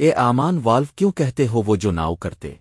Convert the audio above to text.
اے آمان والو کیوں کہتے ہو وہ جو ناؤ کرتے؟